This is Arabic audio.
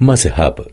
مذهب.